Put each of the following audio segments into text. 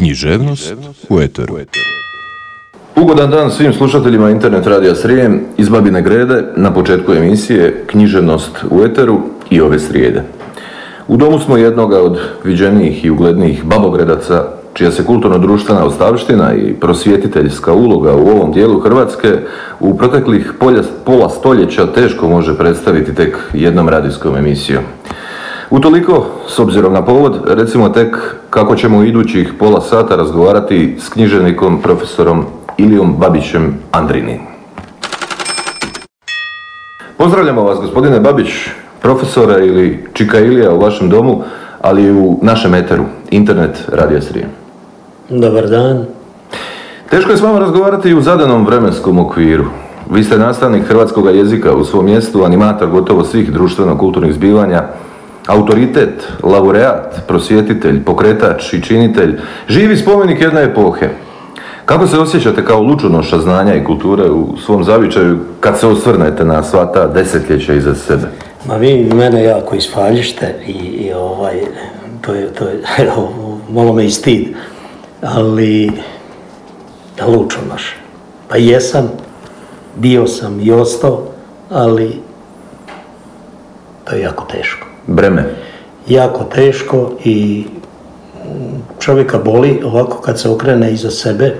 Književnost u Eteru. Ugodan dan svim slušateljima Internet Radija Srijem iz Babine Grede na početku emisije Književnost u Eteru i ove srijede. U domu smo jednoga od viđenijih i uglednijih babogredaca čija se kulturno-društvena ostavština i prosvjetiteljska uloga u ovom dijelu Hrvatske u proteklih pola stoljeća teško može predstaviti tek jednom radijskom emisijom. Utoliko, s obzirom na povod, recimo tek kako ćemo u idućih pola sata razgovarati s književnikom profesorom Ilijom Babićem Andrini. Pozdravljamo vas gospodine Babić, profesora ili Čika Ilija u vašem domu, ali i u našem eteru, internet radija Srije. Dobar dan. Teško je s vama razgovarati i u zadanom vremenskom okviru. Vi ste nastavnik hrvatskog jezika u svom mjestu, animator gotovo svih društveno-kulturnih zbivanja, autoritet, laureat, prosvjetitelj, pokretač i činitelj, živi spomenik jedne epohe. Kako se osjećate kao lučunoša znanja i kulture u svom zavičaju kad se osvrnete na sva ta desetljeća iza sebe? Ma vi mene jako ispaljište i, i ovaj, to je, to je, malo me i stid, ali da lučunoš. Pa jesam, bio sam i ostao, ali to je jako teško breme? Jako teško i čovjeka boli ovako kad se okrene iza sebe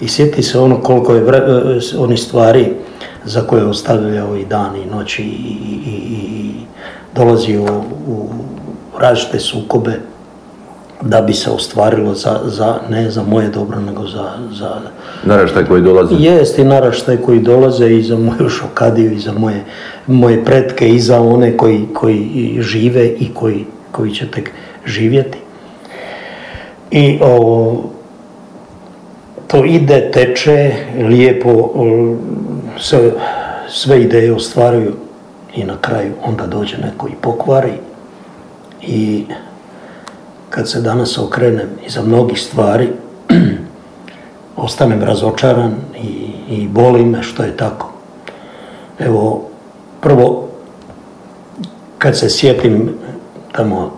i sjeti se ono koliko je vre, oni stvari za koje je ostavljao i dan i noći i, i, i dolazi u, u različite sukobe da bi se ostvarilo za, za, ne za moje dobro, nego za... za naraštaj koji dolaze? Jest i naraštaj koji dolaze i za moju šokadiju i za moje, moje pretke i za one koji, koji žive i koji, koji će tek živjeti. I o, to ide, teče, lijepo, sve, sve ideje ostvaruju i na kraju onda dođe neko i pokvari i kad se danas okrenem iza mnogih stvari, ostanem razočaran i, i boli me što je tako. Evo, prvo, kad se sjetim tamo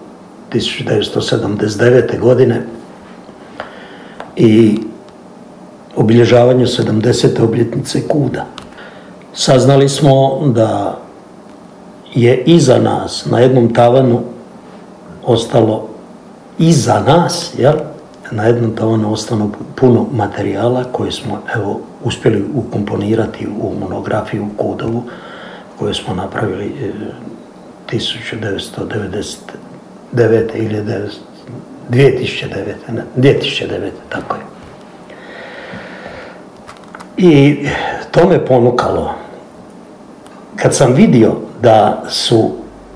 1979. godine i obilježavanju 70. obljetnice Kuda, saznali smo da je iza nas na jednom tavanu ostalo iza nas, jel, na jednom tavanu ostano puno materijala koje smo evo uspjeli ukomponirati u monografiju Kudovu koju smo napravili 1999. ili 2009. Ne, 2009. tako je. I to me ponukalo. Kad sam vidio da su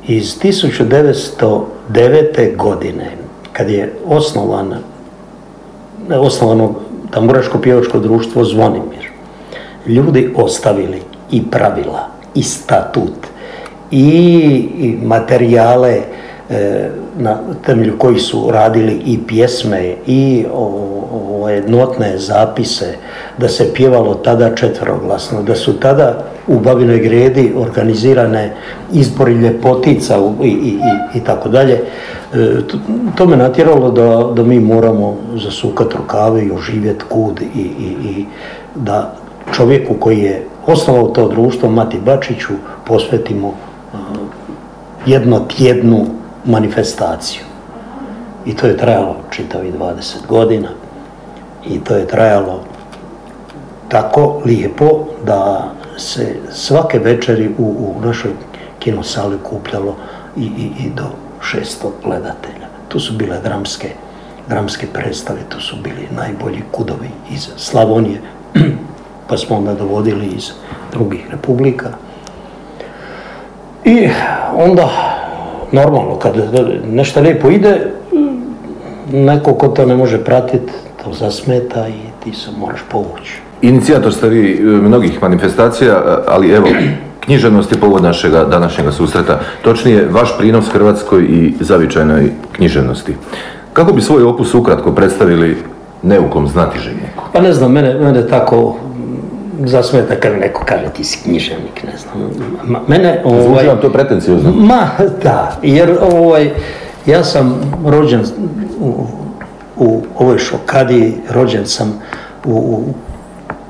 iz 1909. godine kad je osnovan, osnovano tamburaško pjevačko društvo Zvonimir, ljudi ostavili i pravila, i statut, i materijale e, na temelju koji su radili i pjesme i ove notne zapise, da se pjevalo tada četveroglasno, da su tada u Babinoj gredi organizirane izbori ljepotica i, i, i tako dalje. E, to me natjeralo da, da mi moramo zasukati rukave i oživjeti kud i, i, i da čovjeku koji je osnovao to društvo, Mati Bačiću, posvetimo uh, jednotjednu manifestaciju. I to je trajalo čitavi 20 godina i to je trajalo tako lijepo da se svake večeri u, u našoj kinosali kupljalo i, i, i do 600 gledatelja. Tu su bile dramske, dramske predstave, tu su bili najbolji kudovi iz Slavonije, pa smo onda dovodili iz drugih republika. I onda, normalno, kad nešto lijepo ide, neko ko to ne može pratiti, to zasmeta i ti se moraš povući. Inicijator ste vi e, mnogih manifestacija, ali evo, Književnost je povod našega današnjega susreta, točnije vaš prinos Hrvatskoj i zavičajnoj književnosti. Kako bi svoj opus ukratko predstavili neukom znatiželjniku? Pa ne znam, mene, mene tako zasmeta kad neko kaže ti si književnik, ne znam. Ma, mene, ovaj, Zvuči vam to pretencijozno? Ma, da, jer ovaj, ja sam rođen u u ovoj šokadi, rođen sam u, u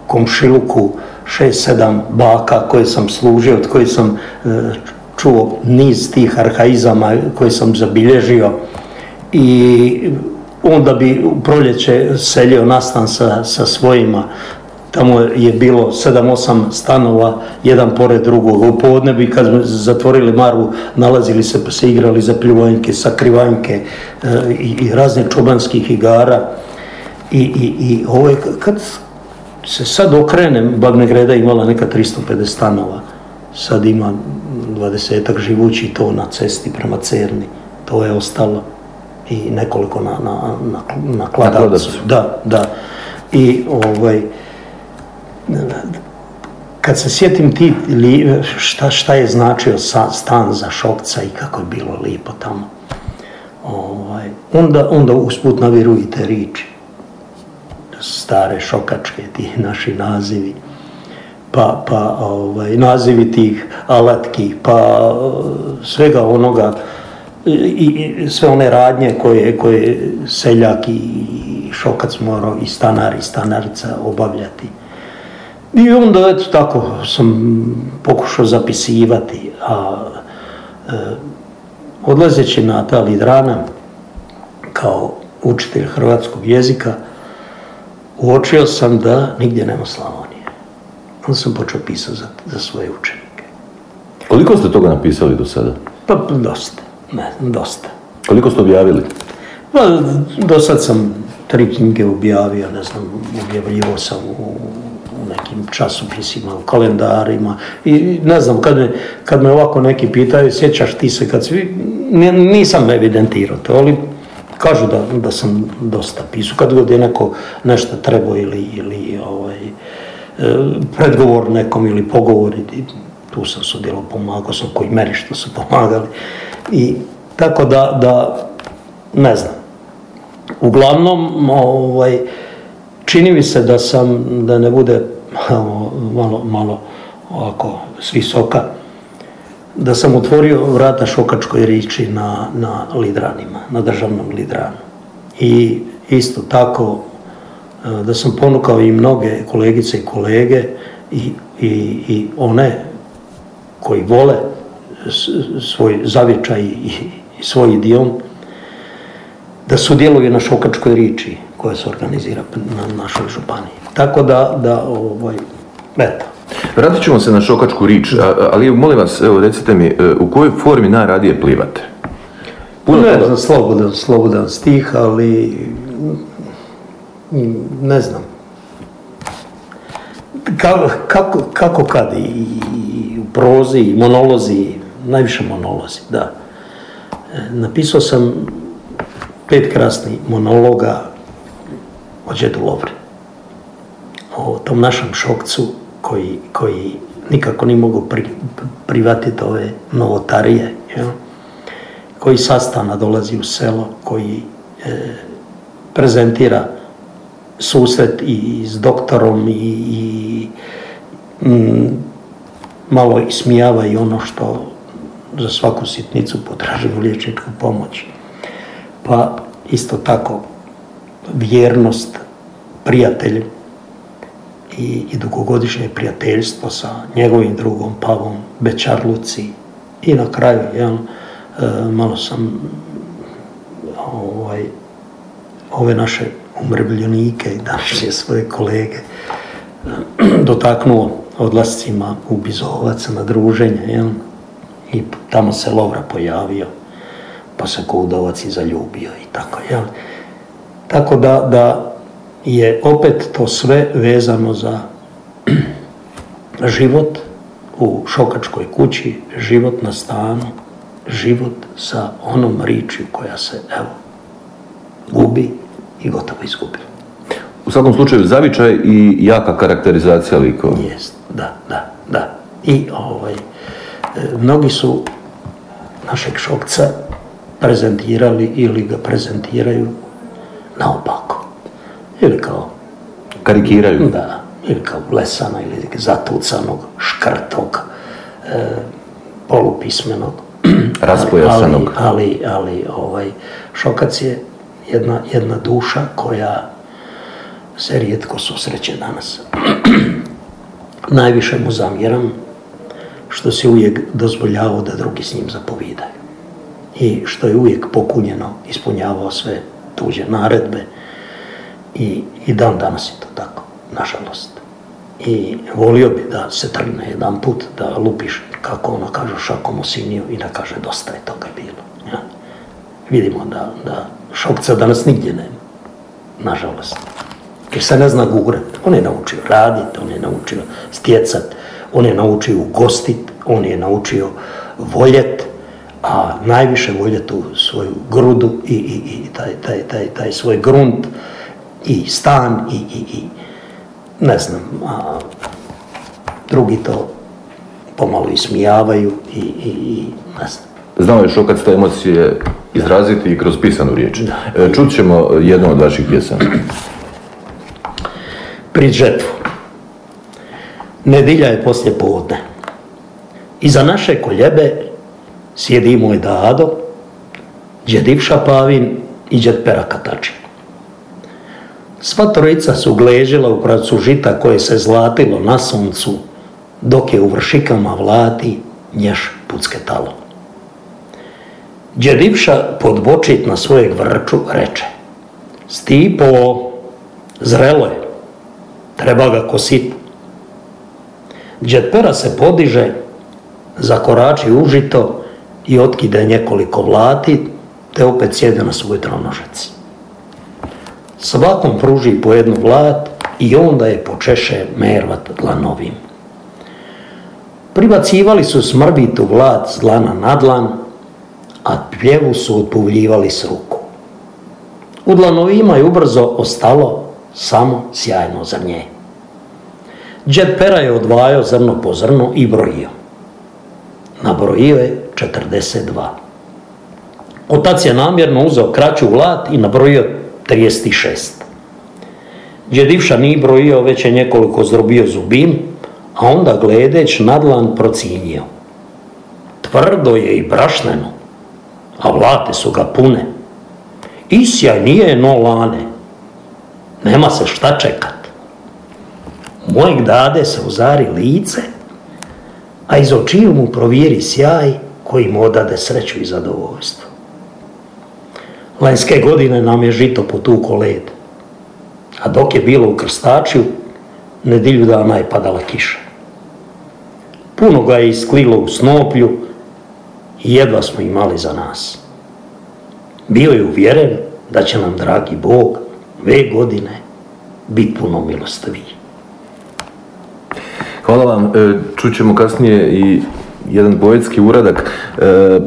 komšiluku šest, sedam baka koje sam služio, od koje sam e, čuo niz tih arhaizama koje sam zabilježio i onda bi u proljeće selio nastan sa, sa svojima. Tamo je bilo sedam, osam stanova, jedan pored drugog. U podne bi kad smo zatvorili marvu, nalazili se pa se igrali za pljuvanjke, sakrivanjke e, i, i razne čobanskih igara. I, i, i ovo je, kad se sad okrenem, Bagne Greda imala neka 350 stanova, sad ima dvadesetak živući to na cesti prema Cerni, to je ostalo i nekoliko na, na, na, na kladavcu. Da, da. I ovaj, kad se sjetim ti šta, šta je značio stan za šokca i kako je bilo lijepo tamo, ovaj, onda, onda usput naviru i te riči. Stare šokačke, ti naši nazivi pa, pa ovaj, nazivi tih alatki, pa svega onoga i, i sve one radnje koje, koje seljak i šokac morao i stanar i stanarica obavljati. I onda eto tako sam pokušao zapisivati, a e, odlazeći na ta lidrana kao učitelj hrvatskog jezika, uočio sam da nigdje nema Slavonije. Onda sam počeo pisati za, za svoje učenike. Koliko ste toga napisali do sada? Pa dosta, ne, dosta. Koliko ste objavili? Pa do sad sam tri knjige objavio, ne znam, objavljivo sam u, u nekim časopisima, u kalendarima i ne znam, kad me, kad me ovako neki pitaju, sjećaš ti se kad svi, nisam evidentirao to, ali kažu da, da sam dosta pisao. Kad god je neko nešto trebao ili, ili ovaj, predgovor nekom ili pogovor tu sam sudjelo, pomagao sam koji meri što su pomagali. I tako da, da ne znam. Uglavnom, ovaj, čini mi se da sam, da ne bude malo, malo ovako s visoka, da sam otvorio vrata šokačkoj riči na, na Lidranima, na državnom Lidranu. I isto tako da sam ponukao i mnoge kolegice i kolege i, i, i one koji vole svoj zavječaj i, i svoj idiom, da sudjeluju na šokačkoj riči koja se organizira na našoj županiji. Tako da, da ovaj, eto. Vratit ćemo se na šokačku rič, ali molim vas, evo recite mi, e, u kojoj formi najradije plivate? Puno ne znam, slobodan, slobodan stih, ali ne znam. Kako, kako kad i, u prozi i monolozi, najviše monolozi, da. E, napisao sam pet krasnih monologa o Đedu Lovri. O tom našem šokcu koji, koji nikako ni mogu pri, privatiti ove novotarije, jel? koji sastana dolazi u selo, koji e, prezentira susret i s doktorom i, i mm, malo ismijava i ono što za svaku sitnicu potražuju liječničku pomoć. Pa isto tako vjernost prijatelju i, i dugogodišnje prijateljstvo sa njegovim drugom Pavom Bečarluci i na kraju jel, e, malo sam ovaj, ove naše umrbljenike i današnje svoje kolege dotaknuo odlascima u Bizovac na druženje. Jel? I tamo se Lovra pojavio, pa se Kudovac i zaljubio i tako. Jel? Tako da, da je opet to sve vezano za život u šokačkoj kući, život na stanu, život sa onom ričju koja se, evo, gubi i gotovo izgubili. U svakom slučaju zavičaj i jaka karakterizacija likova. Jest, da, da, da. I ovaj, e, mnogi su našeg šokca prezentirali ili ga prezentiraju naopako. Ili kao... Karikiraju? Da, ili kao lesana ili zatucanog, škrtog, e, polupismenog. Raspojasanog. Ali, ali, ali ovaj, šokac je jedna, jedna duša koja se rijetko susreće danas. Najviše mu zamjeram što se uvijek dozvoljavao da drugi s njim zapovidaju. I što je uvijek pokunjeno ispunjavao sve tuđe naredbe i, i dan danas je to tako, nažalost. I volio bi da se trgne jedan put, da lupiš, kako ono kaže, šakom osiniju i da kaže dosta je toga bilo. Ja. Vidimo da, da šokca danas nigdje nema, nažalost. Jer se ne zna gurat. On je naučio raditi, on je naučio stjecat, on je naučio ugostit, on je naučio voljet, a najviše voljet u svoju grudu i, i, i taj, taj, taj, taj svoj grunt i stan i, i, i ne znam, a drugi to pomalo ismijavaju i, i, i ne znam. Znao je šokac te emocije izraziti i kroz pisanu riječ. E, Čut ćemo jednu od vaših pjesama. Pri žetvu. Nedilja je poslije podne. Iza naše koljebe sjedi moj dado, džedivša Pavin i džed Pera Katačin. Sva trojica su gležila u pravcu žita koje se zlatilo na suncu, dok je u vršikama vlati nješ pucketalo. Džedivša podbočit na svojeg vrču reče Stipo, zrelo je, treba ga kosit. Džetpera se podiže, zakorači užito i otkide nekoliko vlati, te opet sjede na svoj tronožac. Svakom pruži po jednu vlat i onda je počeše mervat dlanovim. Pribacivali su smrbitu vlat s dlana na dlan, a pljevu su otpuvljivali s ruku. U dlanovima je ubrzo ostalo samo sjajno zrnje. Džed Pera je odvajao zrno po zrnu i brojio. Nabrojio je 42. Otac je namjerno uzeo kraću vlat i nabrojio 36. Džedivša nije brojio, već je nekoliko zdrobio zubim, a onda gledeć nadlan procijenio. Tvrdo je i brašneno, a vlate su ga pune. Isjaj nije no lane, nema se šta čekat. Mojeg dade se uzari lice, a iz očiju mu provjeri sjaj koji mu odade sreću i zadovoljstvo. Lanjske godine nam je žito potuko led, a dok je bilo u krstačju, nedilju dana je padala kiša. Puno ga je isklilo u snoplju i jedva smo imali za nas. Bio je uvjeren da će nam dragi Bog ve godine biti puno milostiviji. Hvala vam. E, Čućemo kasnije i jedan poetski uradak. E,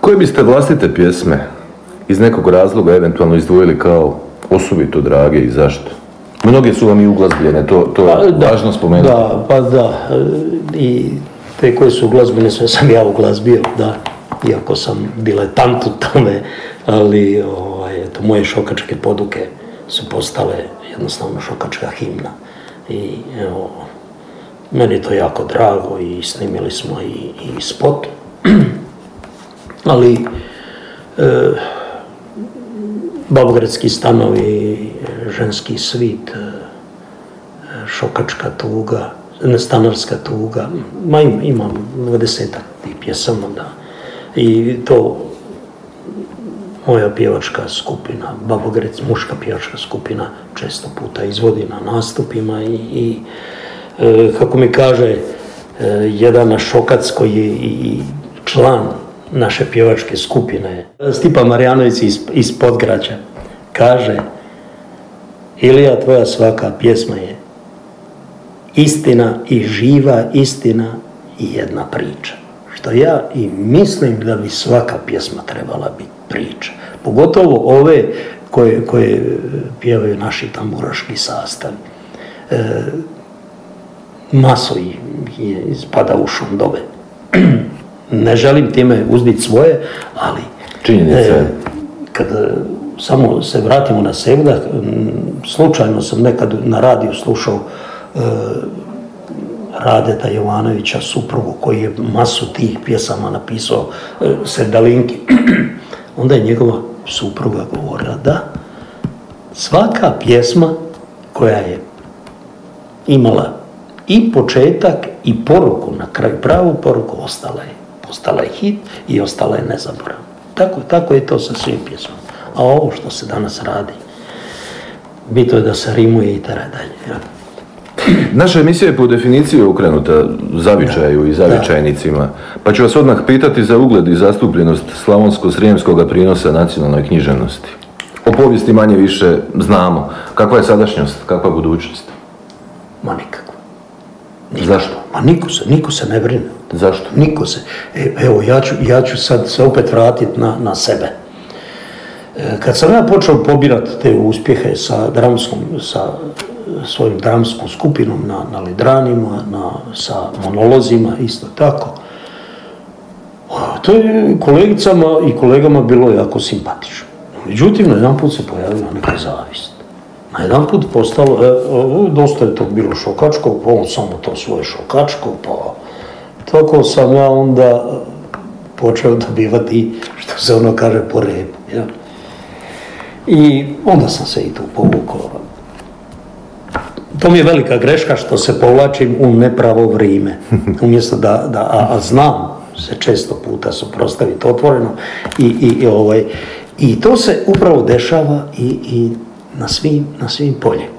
koje biste vlastite pjesme iz nekog razloga eventualno izdvojili kao osobito drage i zašto? Mnoge su vam i uglazbljene, to, to je Pa, važno spomenuti. Da, pa da. e, I te koje su uglazbljene sve sam ja uglazbio, da. Iako sam diletant u tome, ali ovaj, eto, moje šokačke poduke su postale jednostavno šokačka himna. I evo, meni je to jako drago i snimili smo i, i spot. ali e, Babogradski stanovi, ženski svit, e, šokačka tuga, stanarska tuga, ma im- imam dvadesetak tih pjesama, da. I to moja pjevačka skupina, Babogrec, muška pjevačka skupina, često puta izvodi na nastupima i, i e, kako mi kaže e, jedan šokac koji je i član naše pjevačke skupine, Stipa Marjanović iz, iz Podgrađa, kaže Ilija, tvoja svaka pjesma je istina i živa istina i jedna priča. Što ja i mislim da bi svaka pjesma trebala biti priča. Pogotovo ove koje, koje pjevaju naši tamburaški sastav. E, maso ih spada u šundove. ne želim time uzditi svoje, ali Činjenica je. e, kad e, samo se vratimo na Sevdah, m, slučajno sam nekad na radiju slušao e, Radeta Jovanovića, suprugu koji je masu tih pjesama napisao, e, Sedalinki. Onda je njegova supruga govorila da svaka pjesma koja je imala i početak i poruku na kraju, pravu poruku ostala je. Postala je hit i ostala je nezaboravna. Tako, tako je to sa svim pjesmama. A ovo što se danas radi, bito je da se rimuje i tera dalje. Naša emisija je po definiciji okrenuta zavičaju i zavičajnicima, pa ću vas odmah pitati za ugled i zastupljenost slavonsko-srijemskog prinosa nacionalnoj književnosti. O povijesti manje više znamo. Kakva je sadašnjost, kakva je budućnost? Ma. Zašto? Ma niko se, niko se ne brine. Zašto? Niko se. E, evo, ja ću, ja ću sad se opet vratiti na, na sebe. E, kad sam ja počeo pobirati te uspjehe sa dramskom, sa svojim dramskom skupinom na, na Lidranima, na, sa monolozima, isto tako, to je kolegicama i kolegama bilo jako simpatično. Međutim, na jedan put se pojavila neka zavist. Na jedan put postalo, e, dosta je to bilo šokačko, pa on samo to svoje šokačko, pa tako sam ja onda počeo dobivati, što se ono kaže, po repu. Ja. I onda sam se i tu povukao. To mi je velika greška što se povlačim u nepravo vrijeme. Umjesto da, da a, a znam se često puta suprostaviti otvoreno i, i, i, ovaj, i to se upravo dešava i, i na svim, na svim poljima.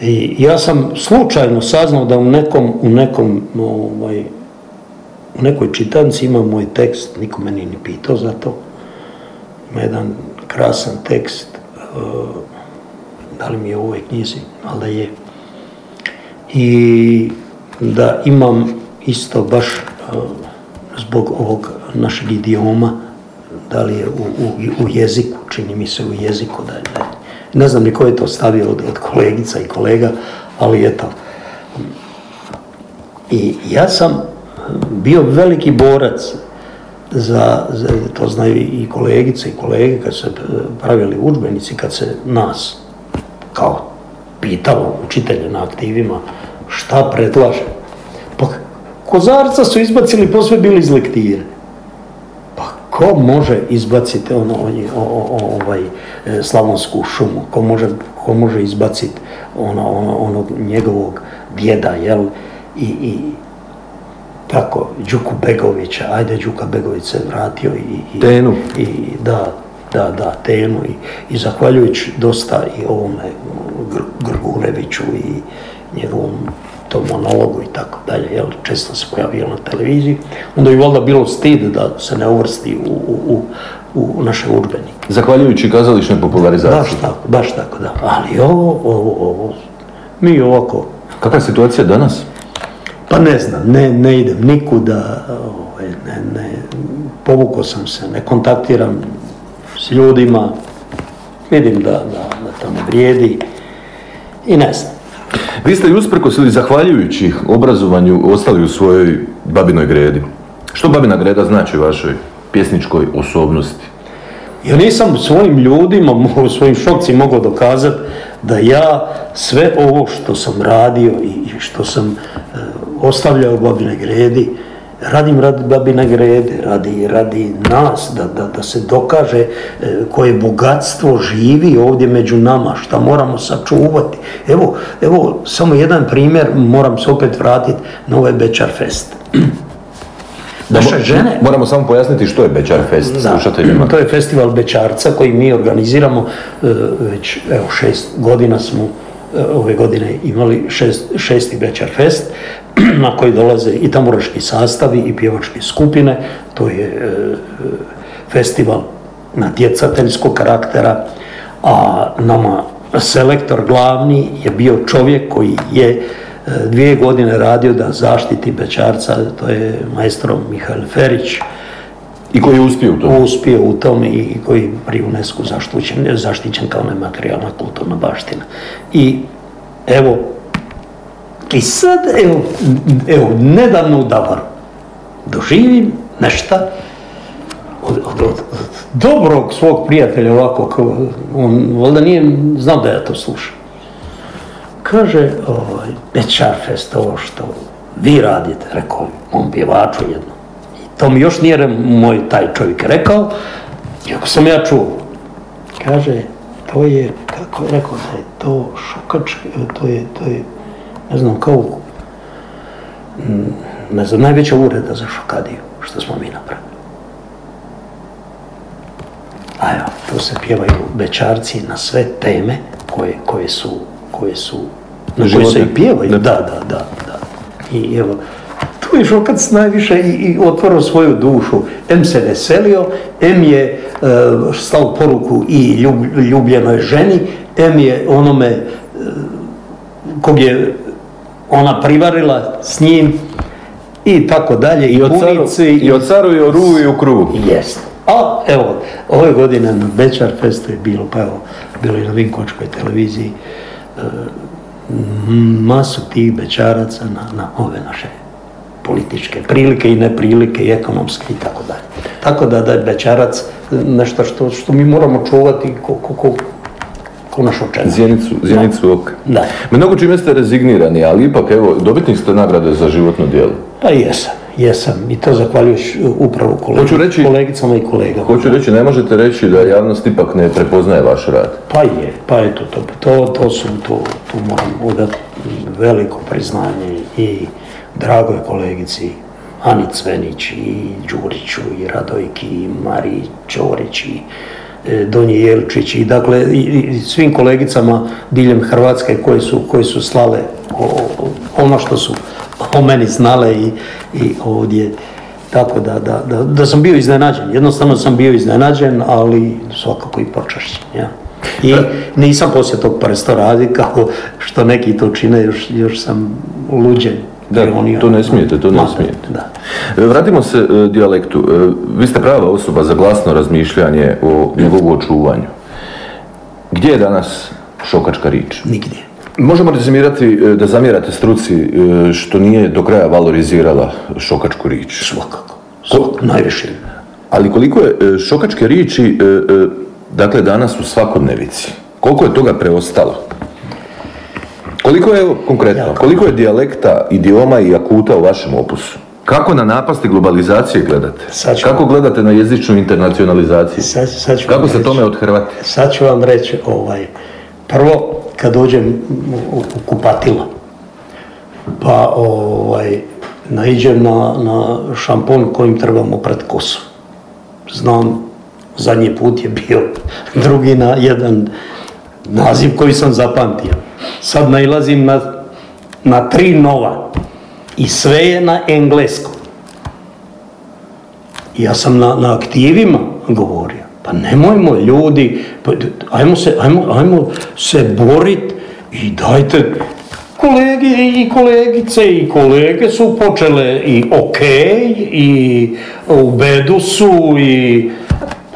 I ja sam slučajno saznao da u nekom, u nekom ovaj, u nekoj čitanci ima moj tekst, niko me ni pitao za to. Ima jedan krasan tekst, uh, da li mi je u ovoj knjizi, ali da je. I da imam isto baš uh, zbog ovog našeg idioma, da li je u, u, u jeziku, čini mi se u jeziku da je, da je. Ne znam ni ko je to stavio od, od kolegica i kolega, ali eto. I ja sam bio veliki borac za, za, to znaju i kolegice i kolege kad se pravili udžbenici, kad se nas kao pitalo učitelje na aktivima šta predlaže. Pa kozarca su izbacili posve bili iz lektire. Ko može izbaciti ono, ovaj, slavonsku šumu? Ko može, ko može izbaciti ono, ono, onog njegovog djeda, jel? I, i tako, Đuku Begovića, ajde Đuka Begović se vratio i... i tenu. I, da, da, da, tenu i, i zahvaljujući dosta i ovome Gr Grgureviću i njegovom tom monologu i tako dalje, jel, često se pojavio na televiziji, onda je valjda bilo stid da se ne uvrsti u, u, u, u naše udžbenike. Zahvaljujući kazališnoj popularizaciji. Baš tako, baš tako, da. Ali ovo, ovo, ovo, mi ovako... Kakva je situacija danas? Pa ne znam, ne, ne idem nikuda, ovaj, ne, ne, povukao sam se, ne kontaktiram s ljudima, vidim da, da, da to ne vrijedi i ne znam. Vi ste i usprkos ili zahvaljujući obrazovanju ostali u svojoj babinoj gredi. Što babina greda znači u vašoj pjesničkoj osobnosti? Ja nisam svojim ljudima, svojim šokci mogao dokazati da ja sve ovo što sam radio i što sam e, ostavljao babine gredi, radim radi babine grede, radi, radi nas, da, da, da se dokaže e, koje bogatstvo živi ovdje među nama, šta moramo sačuvati. Evo, evo samo jedan primjer, moram se opet vratiti na ovaj Bečar Fest. Naše žene... Moramo samo pojasniti što je Bečar Fest slušateljima. To je festival Bečarca koji mi organiziramo e, već evo, šest godina smo e, ove godine imali šest, šesti Bečar Fest na koji dolaze i tamburaški sastavi i pjevačke skupine. To je e, festival natjecateljskog karaktera, a nama selektor glavni je bio čovjek koji je dvije godine radio da zaštiti Bečarca, to je majstro Mihael Ferić. I koji je uspio u tome? Uspio u tome i koji pri UNESCO zaštićen, zaštićen kao nematerijalna kulturna baština. I evo, i sad, evo, evo nedavno u Davaru doživim nešto od, od, od, dobrog svog prijatelja ovako, on valjda nije znao da ja to slušam kaže, ovaj, Bečar Fest, ovo što vi radite, rekao on pjevaču jedno. I to mi još nije moj taj čovjek rekao, Iako sam ja čuo, kaže, to je, kako je rekao da je to šokački, to je, to je, ne znam, kao, ne znam, najveća ureda za šokadiju, što smo mi napravili. A evo, tu se pjevaju bečarci na sve teme koje, koje su, koje su, na koje se i pjevaju, da, da, da, da. I evo, tu je Šokac najviše i, i otvorio svoju dušu. M se veselio, M je e, slao poruku i ljub, ljubljenoj ženi, M je onome e, kog je ona privarila s njim i tako dalje. I caru, i od caru i o ruvu i u kruvu. Jest. A evo, ove godine na Bečar Festu je bilo, pa evo, bilo je na Vinkovačkoj televiziji e, masu tih bečaraca na, na ove naše političke prilike i neprilike i ekonomske i tako dalje. Tako da, da je Bećarac nešto što, što mi moramo čuvati ko, ko, ko, ko naš očeva. Zjenicu, zjenicu oka. Da. Mnogo čime ste rezignirani, ali ipak evo, dobitnik ste nagrade za životno djelo. Pa jesam, jesam. I to zahvaljujući upravo kolegi, Hoću reći, kolegicama i kolegama. Hoću reći, ne možete reći da javnost ipak ne prepoznaje vaš rad. Pa je, pa eto, to, to, to su, to, tu moram odati veliko priznanje i dragoj kolegici Ani Cvenić i Đuriću i Radojki i Mariji Ćorić i e, Donji Jelčić i dakle i, svim kolegicama diljem Hrvatske koje su, koje su slale o, o, ono što su o meni znale i, i ovdje tako da, da, da, da sam bio iznenađen, jednostavno sam bio iznenađen, ali svakako i počašćen. Ja. I nisam poslije tog presto radi kao što neki to čine, još, još sam luđen. Da, to ne smijete, to ne Ma, smijete. Da. E, Vratimo se e, dijalektu. E, Vi ste prava osoba za glasno razmišljanje o njegovu očuvanju. Gdje je danas šokačka rič? Nigdje. Možemo rezimirati da zamjerate struci što nije do kraja valorizirala šokačku rič. Svakako. Najviše. Ali koliko je šokačke riči dakle danas u svakodnevici? Koliko je toga preostalo? Koliko je, evo, konkretno, koliko je dijalekta, idioma i akuta u vašem opusu? Kako na napasti globalizacije gledate? Sad ću- Kako gledate na jezičnu internacionalizaciju? Sad, sad ću Kako se reći. tome othrvati? Sad ću vam reći, ovaj, prvo kad dođem u, u kupatilo, pa ovaj, naiđem na, na šampon kojim trebamo pred kosu. Znam, zadnji put je bio drugi na jedan naziv koji sam zapamtio. Sad nailazim na, na tri nova i sve je na engleskom. Ja sam na, na aktivima govorio. Pa nemojmo ljudi, pa, ajmo se, ajmo, ajmo se borit i dajte kolege i kolegice i kolege su počele i ok i u bedu su i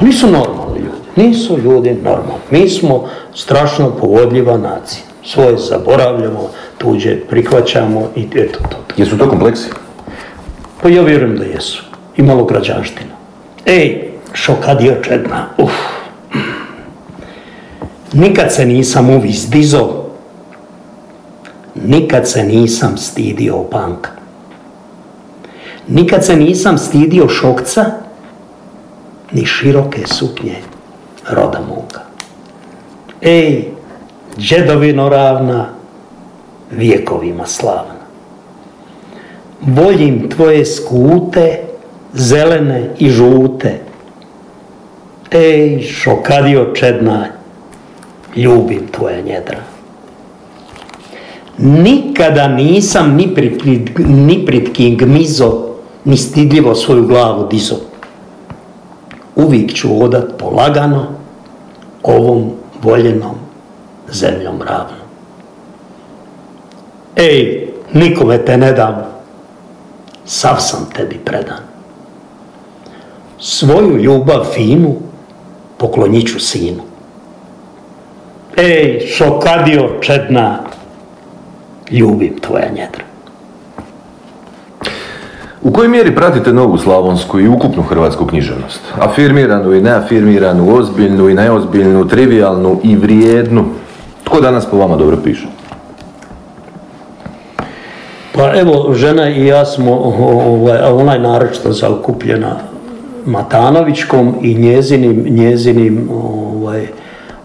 nisu normalni ljudi, nisu ljudi normalni. Mi smo strašno povodljiva nacija. Svoje zaboravljamo, tuđe prihvaćamo i eto to. Jesu to kompleksi? Pa ja vjerujem da jesu. I malo građanština. Ej, šokadio čedna, uf. Nikad se nisam uvizdizo, nikad se nisam stidio opanka. Nikad se nisam stidio šokca, ni široke suknje roda moga. Ej, džedovino ravna, vijekovima slavna. Voljim tvoje skute, zelene i žute. Ej, šokadio čedna, ljubim tvoja njedra. Nikada nisam ni prid, ni prid gmizo, ni stidljivo svoju glavu dizo. Uvijek ću odat polagano ovom voljenom zemljom ravno. Ej, nikome te ne dam, sav sam tebi predan. Svoju ljubav finu poklonit ću sinu. Ej, šokadio čedna, ljubim tvoja njedra. U kojoj mjeri pratite novu slavonsku i ukupnu hrvatsku književnost? Afirmiranu i neafirmiranu, ozbiljnu i neozbiljnu, trivialnu i vrijednu. Tko danas po vama dobro piše? Pa evo, žena i ja smo, ovaj, ona je naročito zaokupljena Matanovićkom i njezinim, njezinim ovaj,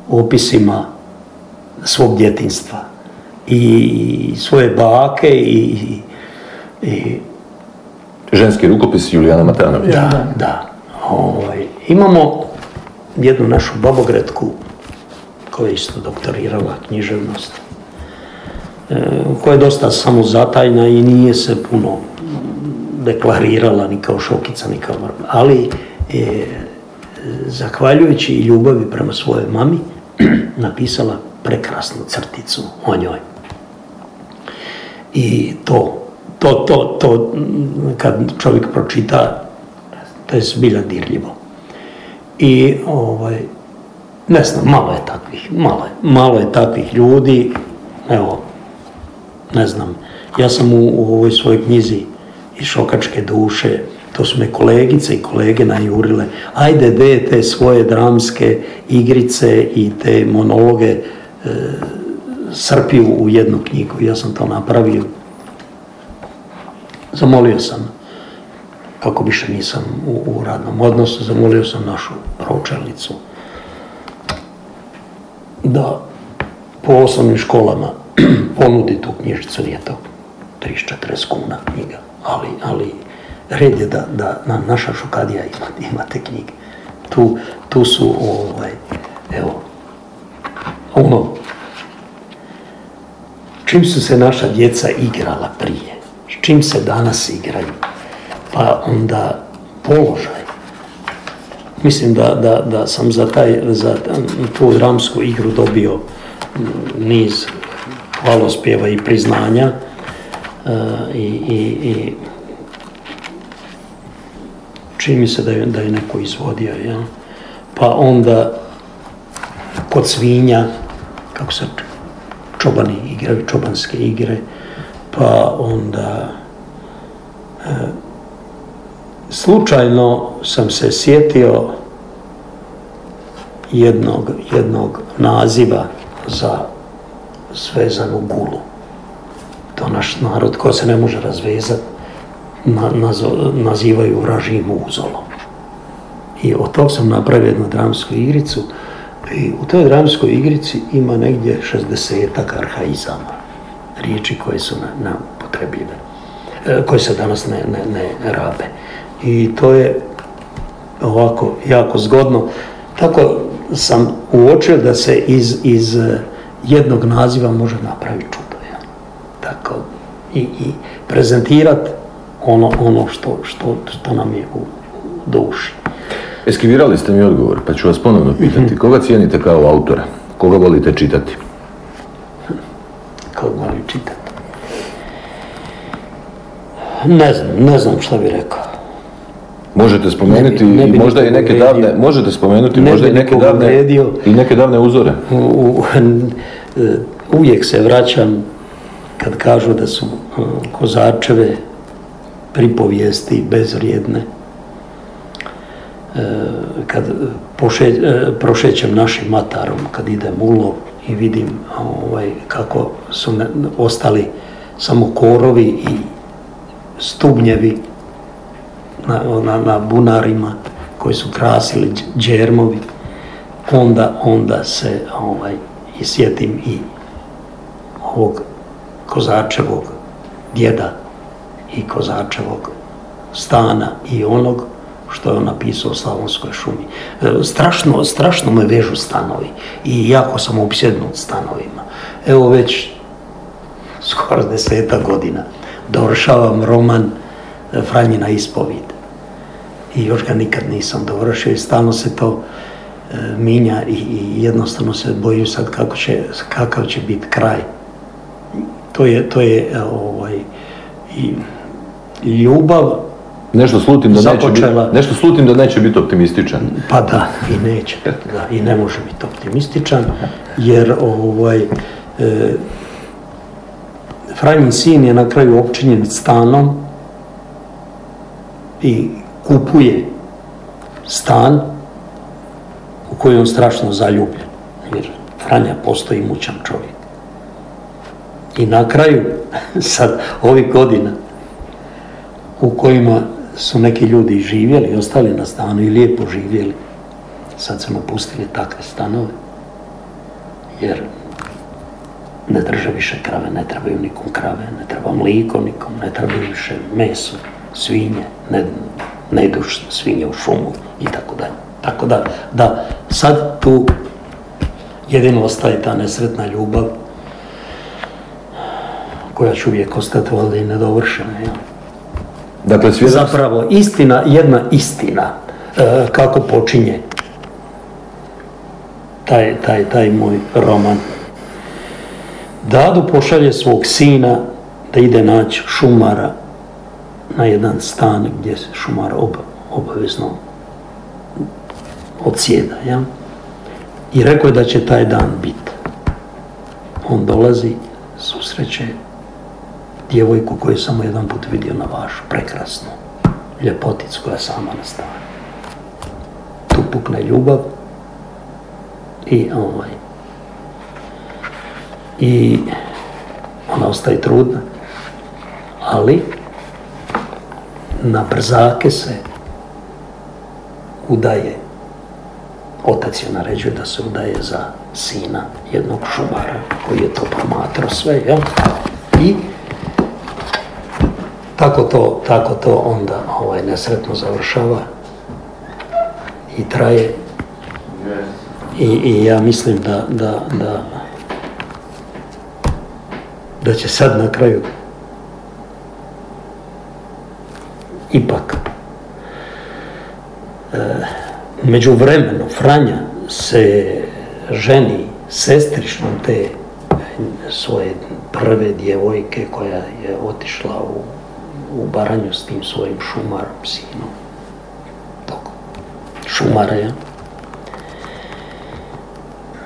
opisima svog djetinstva i svoje bake i, i Ženski rukopis Julijana Matanović. Da, da. Ovaj, imamo jednu našu babogretku koja je isto doktorirala književnost, e, koja je dosta samozatajna i nije se puno deklarirala ni kao šokica, ni kao ali je zahvaljujući ljubavi prema svojoj mami napisala prekrasnu crticu o njoj. I to, to, to, to kad čovjek pročita, to je zbilja dirljivo. I ovaj, ne znam, malo je takvih, malo je, malo je takvih ljudi, evo, ne znam, ja sam u, u ovoj svojoj knjizi iz šokačke duše, to su me kolegice i kolege najurile, ajde de te svoje dramske igrice i te monologe e, srpiju u jednu knjigu. Ja sam to napravio. Zamolio sam, kako više nisam u, u radnom odnosu, zamolio sam našu pročelnicu da po osnovnim školama ponudi tu knjižicu, nije to 30-40 kuna knjiga, ali, ali red je da, da na naša šokadija ima, ima te knjige. Tu, tu su, ovaj, evo, ono, čim su se naša djeca igrala prije, s čim se danas igraju, pa onda položaj. Mislim da, da, da sam za, taj, za tu dramsku igru dobio niz hvalospjeva i priznanja uh, i, i, i čini mi se da je, da je neko izvodio. Ja? Pa onda kod svinja, kako se čobani igraju, čobanske igre, pa onda e, slučajno sam se sjetio jednog, jednog naziva za svezanu gulu. To naš narod ko se ne može razvezati na, nazivaju vražim uzolom. I od tog sam napravio jednu dramsku igricu i u toj dramskoj igrici ima negdje 60 arhaizama, riječi koje su nam potrebljive, e, koje se danas ne, ne, ne rabe. I to je ovako jako zgodno. Tako sam uočio da se iz, iz jednog naziva može napraviti čudo. Ja. Tako i, i prezentirati ono, ono što, što, što nam je u duši. Eskivirali ste mi odgovor, pa ću vas ponovno pitati. Koga cijenite kao autora? Koga volite čitati? Koga volim čitati? Ne znam, ne znam šta bi rekao. Možete spomenuti ne bi, ne možda i neke davne, možete spomenuti ne možda i neke davne, i neke davne uzore. U, u, uvijek se vraćam kad kažu da su kozačeve pripovijesti bezvrijedne. E, kad poše, e, prošećem našim matarom, kad idem u lov i vidim ovaj, kako su ostali samo korovi i stubnjevi na, na, na bunarima koji su krasili džermovi, onda, onda se ovaj, i sjetim i ovog kozačevog djeda i Kozačevog stana i onog što je on napisao u Slavonskoj šumi. E, strašno, strašno me vežu stanovi i jako sam upsjednut stanovima. Evo već skoro deseta godina dovršavam roman e, Franjina ispovid. I još ga nikad nisam dovršio i stalno se to e, minja i, i jednostavno se bojim sad kako će, kakav će biti kraj. To je, to je ovaj, i ljubav Nešto slutim da neće biti, nešto slutim da neće biti optimističan. Pa da, i neće. Da, I ne može biti optimističan, jer ovaj, e, Franjin sin je na kraju opčinjen stanom i kupuje stan u koji je on strašno zaljubljen. Jer Franja postoji mućan čovjek. I na kraju, sad ovih godina, u kojima su neki ljudi živjeli ostali na stanu i lijepo živjeli. Sad su napustili takve stanove. Jer ne drže više krave, ne trebaju nikom krave, ne treba mliko nikom, ne trebaju više meso, svinje, ne, ne idu svinje u šumu i tako dalje. Tako da, da sad tu jedino ostaje ta nesretna ljubav koja će uvijek ostati valjda i nedovršena. Ja. Dakle, Zapravo, istina, jedna istina, e, kako počinje taj, taj, taj moj roman. Dadu pošalje svog sina da ide naći šumara na jedan stan gdje se šumar ob, obavezno odsjeda. Ja? I rekao je da će taj dan biti. On dolazi, susreće djevojku koju sam jedan put vidio na vašu, prekrasnu, ljepoticu koja sama nastane. Tu pukne ljubav i ovaj i ona ostaje trudna, ali na brzake se udaje. Otac je naređuje da se udaje za sina jednog šumara koji je to promatrao sve, jel? I tako to, tako to onda ovaj, nesretno završava i traje. I, i ja mislim da, da, da, da će sad na kraju ipak e, među vremenu Franja se ženi sestrišnom te svoje prve djevojke koja je otišla u, u Baranju s tim svojim šumarom, sinom tog šumara, ja.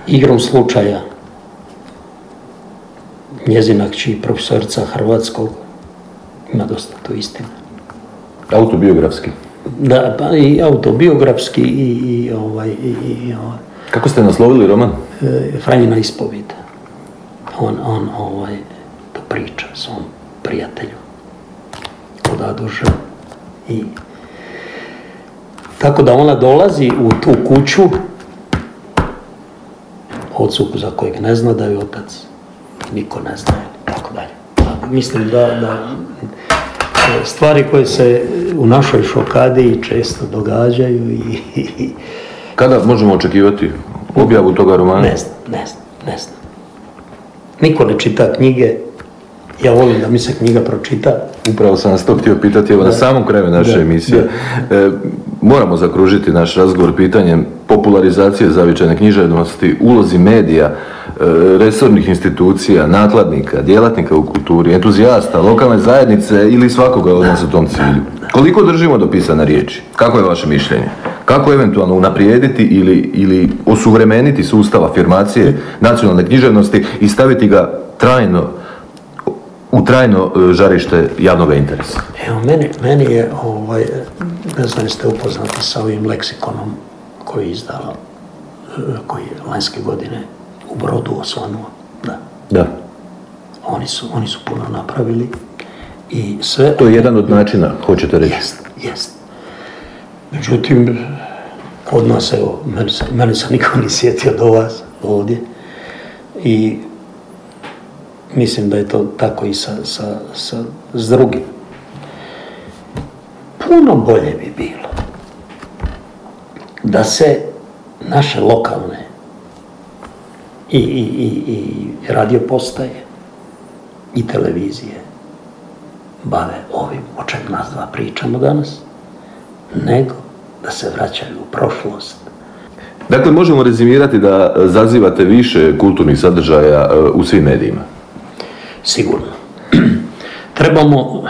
Igrom slučaja njezina kći profesorica Hrvatskog ima dosta to istine. Autobiografski? Da, pa i autobiografski i, i ovaj... I, i, ovaj. Kako ste naslovili roman? E, Franjina ispovida. On, on ovaj, to priča svom prijatelju od Adoža i tako da ona dolazi u tu kuću ocu za kojeg ne zna da je otac, niko ne zna, tako dalje. Mislim da, da stvari koje se u našoj šokadiji često događaju i... Kada možemo očekivati objavu toga romana? Ne znam, ne znam, ne znam. Niko ne čita knjige, ja volim da mi se knjiga pročita. Upravo sam vas to htio pitati, evo na samom kraju naše emisije. E, moramo zakružiti naš razgovor pitanjem popularizacije zavičajne književnosti, ulozi medija, resornih institucija, nakladnika, djelatnika u kulturi, entuzijasta, lokalne zajednice ili svakoga od nas u tom cilju. Koliko držimo do pisane riječi? Kako je vaše mišljenje? Kako eventualno unaprijediti ili, ili osuvremeniti sustav afirmacije nacionalne književnosti i staviti ga trajno u trajno e, žarište javnog interesa? Evo, meni, meni je, ovaj, ne znam jeste upoznati sa ovim leksikonom koji je izdala, e, koji je lanjske godine u Brodu osvanuo. Da. Da. Oni su, oni su puno napravili i sve... To je jedan od načina, hoćete reći? Jest, jest. Međutim, kod nas, evo, meni se, meni se niko ni sjetio do vas ovdje i mislim da je to tako i sa, sa, sa, s drugim. Puno bolje bi bilo da se naše lokalne i, i, i, i radio postaje i televizije bave ovim o čem nas dva pričamo danas, nego da se vraćaju u prošlost. Dakle, možemo rezimirati da zazivate više kulturnih sadržaja e, u svim medijima? Sigurno. trebamo,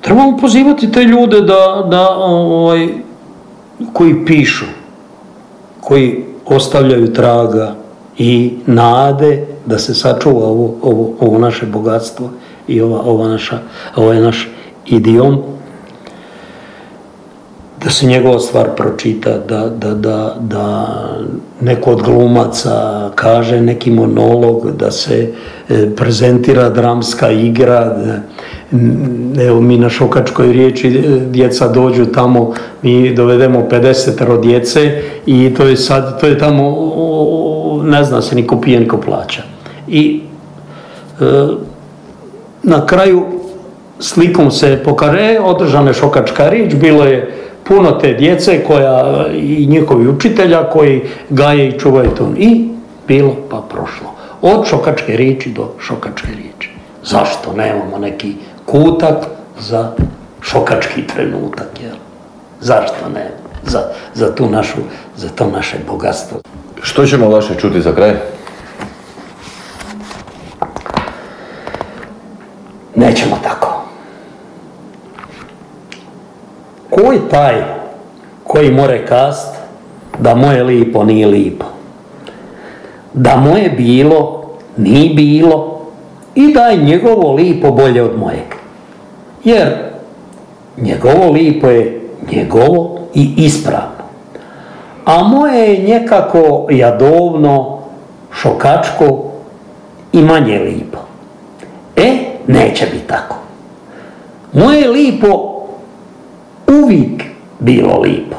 trebamo pozivati te ljude da, da ovaj, koji pišu, koji ostavljaju traga i nade da se sačuva ovo, ovo, ovo naše bogatstvo i ova, ova naša, ovaj naš idiom, da se njegova stvar pročita, da, da, da, da neko od glumaca kaže neki monolog, da se e, prezentira dramska igra, da, Evo mi na šokačkoj riječi e, djeca dođu tamo, mi dovedemo 50 djece i to je sad, to je tamo, ne zna se ni ko pije, plaća. I e, na kraju slikom se pokaže, održana šokačka riječ, bilo je puno te djece koja i njihovi učitelja koji gaje i čuvaju to. I bilo pa prošlo. Od šokačke riječi do šokačke riječi. Zašto nemamo neki kutak za šokački trenutak, jel? Zašto ne? Za, za, tu našu, za to naše bogatstvo. Što ćemo vaše čuti za kraj? Nećemo tako. Ko je taj koji more kast da moje lipo nije lipo? Da moje bilo nije bilo i da je njegovo lipo bolje od mojeg. Jer njegovo lipo je njegovo i ispravno. A moje je njekako jadovno, šokačko i manje lipo. E, neće biti tako. Moje lipo uvijek bilo lipo.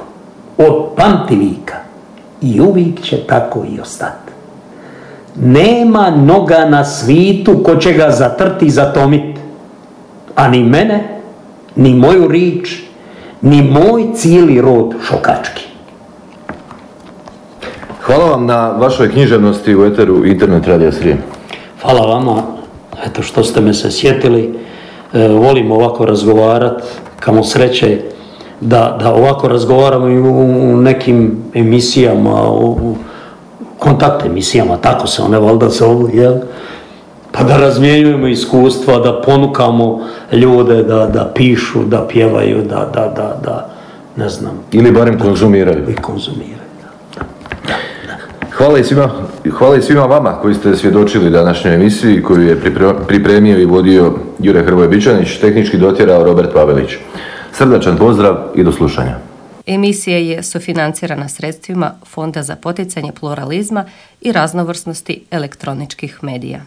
Od pamtivika. I uvijek će tako i ostati. Nema noga na svitu ko će ga zatrti i zatomit. A ni mene, ni moju rič, ni moj cijeli rod šokački. Hvala vam na vašoj književnosti u Eteru Internet Radio Srijem. Hvala vama, eto što ste me se sjetili. E, volim ovako razgovarat, kamo sreće da, da ovako razgovaramo i u nekim emisijama, u kontakt emisijama, tako se one valjda zovu, jel? Pa da razmjenjujemo iskustva, da ponukamo ljude da, da pišu, da pjevaju, da, da, da, da ne znam. Ili barem konzumiraju. I konzumiraju, Hvala i, svima, hvala i svima vama koji ste svjedočili današnjoj emisiji koju je pripremio i vodio Jure Hrvoje Bičanić, tehnički dotjerao Robert Pavelić. Srdačan pozdrav i do slušanja. Emisija je sufinancirana sredstvima Fonda za poticanje pluralizma i raznovrsnosti elektroničkih medija.